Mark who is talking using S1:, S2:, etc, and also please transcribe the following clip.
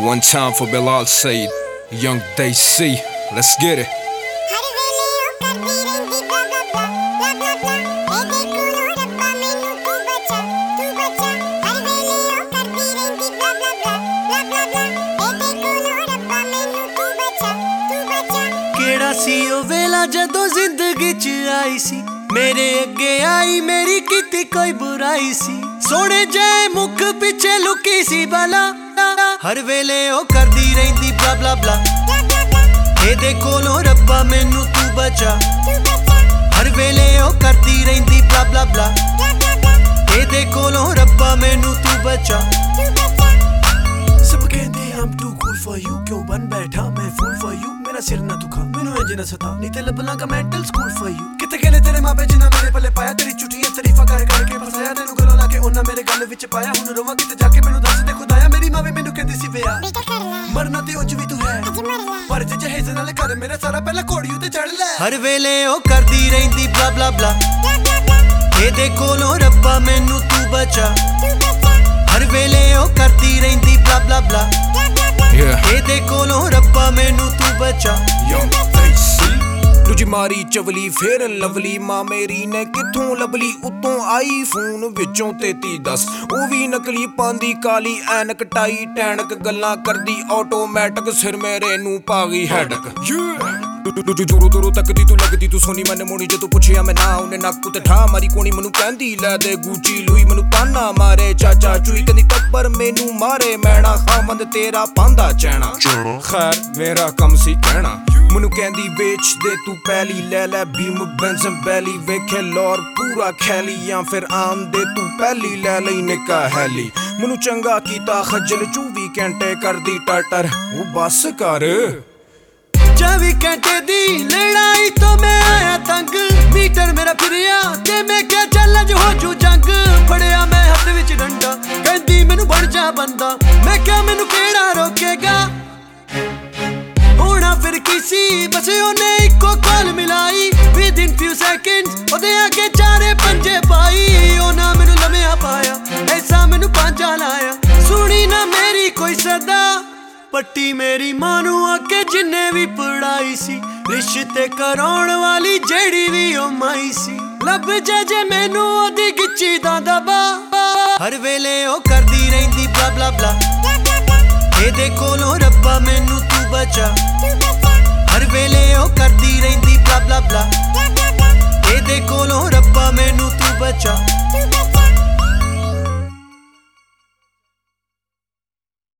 S1: One time for Bilal Said, Young Day C. Let's get it.
S2: ਹਰ ਵੇਲੇ ਉਹ ਕਰਦੀ ਰਹਿੰਦੀ ਬਲਾ ਬਲਾ ਬਲਾ ਬਲਾ ਬਲਾ ਇਹਦੇ ਕੋਲੋਂ ਰੱਬਾ ਮੈਨੂੰ ਤੂੰ ਬਚਾ ਤੂੰ ਬਚਾ ਹਰ ਵੇਲੇ ਉਹ ਕਰਦੀ ਰਹਿੰਦੀ ਬਲਾ ਬਲਾ ਬਲਾ ਬਲਾ ਬਲਾ ਇਹਦੇ ਕੋਲੋਂ ਰੱਬਾ ਮੈਨੂੰ ਤੂੰ ਬਚਾ ਤੂੰ ਬਚਾ
S3: ਕਿਹੜਾ ਸੀ ਉਹ ਵੇਲਾ ਜਦੋਂ ਜ਼ਿੰਦਗੀ 'ਚ ਆਈ ਸੀ ਮੇਰੇ ਅੱਗੇ ਆਈ ਮੇਰੀ ਕੀਤੀ ਕੋਈ ਬੁਰਾਈ ਸੀ ਸੋਹਣੇ ਜੇ ਮੁਖ ਪਿੱਛੇ ਲੁਕੀ ਸੀ ਬਲਾ ਹਰ ਵੇਲੇ ਉਹ ਕਰਦੀ ਰਹਿੰਦੀ ਬਲਾ ਬਲਾ ਬਲਾ
S2: ਬਲਾ ਬਲਾ ਬਲਾ
S3: ਇਹਦੇ ਕੋਲੋਂ ਰੱਬਾ, ਮੈਨੂੰ ਤੂੰ ਬਚਾ।
S2: ਤੂੰ ਬਚਾ
S3: ਹਰ ਵੇਲੇ ਉਹ ਕਰਦੀ ਰਹਿੰਦੀ ਬਲਾ ਬਲਾ ਬਲਾ
S2: ਬਲਾ ਬਲਾ ਬਲਾ
S3: ਇਹਦੇ ਕੋਲੋਂ ਰੱਬਾ, ਮੈਨੂੰ ਤੂੰ ਬਚਾ।
S2: ਤੂੰ ਬਚਾ
S3: ਸਭ ਕਹਿੰਦੇ, I'm too cool for you ਕਿਉਂ ਬਨ ਬੈਠਾ ਮੇਰਾ ਸਿਰ ਨਾ ਦੁਖਾ ਮੈਨੂੰ ਇੰਜ ਨਾ ਸਤਾ। ਨਹੀਂ ਤੇ ਲੱਭਣਾਗਾ ਮੈਂਟਲ ਸਕੂਲ for you ਕਿਤੇ ਗਏ ਨੇ ਤੇਰੇ ਮਾਪੇ ਜਿਨ੍ਹਾਂ ਮੇਰੇ ਪੱਲੇ ਪਾਇਆ? ਤੇਰੀ ਝੂਠੀਆਂ ਤਾਰੀਫਾਂ ਕਰ ਕਰਕੇ ਫਸਾਇਆ। ਤੈਨੂੰ ਗਲੋਂ ਲਾ ਕੇ ਉਹਨਾਂ ਮੇਰੇ ਗੱਲ ਵਿੱਚ ਪਾਇਆ। ਹੁਣ ਰੋਵਾਂ ਕਿਤੇ ਜਾ ਕੇ ਮੈਨੂੰ ਦੱਸ ਦੇ ਖੁਦਾਇਆ। ਮੇਰੀ ਮਾਂ ਵੀ ਮੈਨੂੰ ਕਹਿੰਦੀ ਸੀ ਵਿਆਹ। ਮਰਨਾ ਤੇ ਉੱਚ ਵੀ ਤੂੰ ਹੈ। ਪਰ ਜੇ ਜਹੇਜ਼ ਨਾਲ ਕਰ ਮੇਰਾ ਸਾਰਾ ਪਹਿਲਾਂ ਘੋੜੀ ਉੱਤੇ ਚੜ ਲੈ। ਹਰ ਵੇਲੇ ਉਹ ਕਰਦੀ ਰਹਿੰਦੀ ਬਲਾ ਬਲਾ ਬਲਾ ਇਹਦੇ ਕੋਲੋਂ ਰੱਬਾ ਮੈਨੂੰ ਤੂੰ ਬਚਾ।
S2: ਤੂੰ
S3: ਹਰ ਵੇਲੇ ਉਹ ਕਰਦੀ ਰਹਿੰਦੀ ਬਲਾ ਬਲਾ ਬਲਾ. ਇਹਦੇ ਕੋਲੋਂ ਰੱਬਾ ਮੈਨੂੰ
S1: C. ਦੂਜੀ ਮਾਰੀ ਚਵਲੀ ਫੇਰ ਲਵਲੀ। ਮਾਂ ਮੇਰੀ ਨੇ ਕਿੱਥੋਂ ਲਬਲੀ ਉਤੋਂ ਆਈ ਫੋਨ ਵਿੱਚੋਂ 3310 ਉਹ ਵੀ ਨਕਲੀ ਪਾਂਦੀ ਕਾਲੀ ਐਨਕ ਟਾਈ ਟੈਣਕ ਗੱਲਾਂ ਕਰਦੀ ਆਟੋਮੈਟਿਕ ਸਿਰ ਮੇਰੇ ਨੂੰ ਪਾ ਗਈ ਹੈਡਕ। ਦੂਜੂ ਜੂਰੂ ਦੂਰੂ ਤੱਕਦੀ ਤੂੰ ਲੱਗਦੀ ਤੂੰ ਸੋਨੀ ਮਨ ਮੋਣੀ ਜੇ ਤੂੰ ਪੁੱਛਿਆ ਮੈਂ ਨਾ ਉਹਨੇ ਨੱਕ ਉਤੇ ਠਾ ਮਾਰੀ ਕੋਣੀ ਮੈਨੂੰ ਕਹਿੰਦੀ ਲੈ ਦੇ ਗੂਚੀ ਲੂਈ ਤਾਨਾ ਮਾਰੇ ਚਾਚਾ ਚੂਈ ਕਹਿੰਦੀ ਟੱਬਰ ਮੈਨੂੰ ਮਾਰੇ ਮੈਣਾ ਖਾਮੰਦ ਤੇਰਾ ਪਾਂਦਾ ਚੈਣਾ। ਖੈਰ ਮੇਰਾ ਕੰਮ ਸੀ ਕਹਿਣਾ। ਮੈਨੂੰ ਕਹਿੰਦੀ ਵੇਚ ਦੇ ਤੂੰ ਪਹਿਲੀ ਲੈ ਲੈ ਬੀਮ ਬੈਂਜ਼ਮ ਬੈਲੀ ਵੇਖੇ ਲੋਰ ਪੂਰਾ ਖੈਲੀ ਜਾਂ ਫਿਰ ਆਮ ਦੇ ਤੂੰ ਪਹਿਲੀ ਲੈ ਲਈ ਨਿੱਕਾ ਹੈਲੀ। ਮੈਨੂੰ ਚੰਗਾ ਕੀਤਾ ਖੱਜਲ 24 ਘੰਟੇ ਕਰਦੀ ਟਟਰ ਉਹ ਬੱਸ ਕਰ।
S3: 24 ਘੰਟੇ ਦੀ ਲੜਾਈ ਤੋਂ ਮੈਂ ਆਇਆ ਤੰਗ। ਮੀਟਰ ਮੇਰਾ ਫਿਰਿਆ ਤੇ ਮੈਂ ਬੰਦਾ। ਮੈਂ ਕਿਹਾ, ਮੈਨੂੰ ਕਿਹੜਾ ਰੋਕੇਗਾ? ਹੋਣਾ ਫਿਰ ਕੀ ਬਸ ਉਹਨੇ ਇੱਕੋ ਕਾਲ ਮਿਲਾਈ। ਵਿਦਿਨ ਫਿਊ ਸੈਕਿੰਡਸ ਉਹਦੇ ਅੱਗੇ ਚਾਰੇ ਪੰਜੇ ਪਾਈ। ਉਹਨਾਂ ਮੈਨੂੰ ਲਮਿਆ ਪਾਇਆ, ਐਸਾ ਮੈਨੂੰ ਪਾਂਜਾ ਲਾਇਆ। ਸੁਣੀ ਨਾ ਮੇਰੀ ਕੋਈ ਸਦਾ। ਪੱਟੀ ਮੇਰੀ ਮਾਂ ਨੂੰ ਅੱਗੇ ਜਿੰਨੇ ਵੀ ਪੜਾਈ ਸੀ, ਰਿਸ਼ਤੇ ਕਰਾਉਣ ਵਾਲੀ ਜਿਹੜੀ ਵੀ ਉਹ ਮਾਈ ਸੀ। ਲੱਭ ਜਾ ਜੇ ਮੈਨੂੰ ਉਹਦੀ ਗਿੱਚੀ ਦਾ ਦਬਾ। ਹਰ ਵੇਲੇ ਉਹ ਬਲਾ ਬਲਾ ਬਲਾ ਇਹਦੇ ਕੋਲੋਂ ਰੱਬਾ, ਮੈਨੂੰ ਤੂੰ ਬਚਾ। ਹਰ ਵੇਲੇ ਉਹ ਕਰਦੀ ਰਹਿੰਦੀ ਬਲਾ ਬਲਾ ਬਲਾ ਇਹਦੇ ਕੋਲੋਂ ਰੱਬਾ, ਮੈਨੂੰ
S2: ਤੂੰ ਬਚਾ।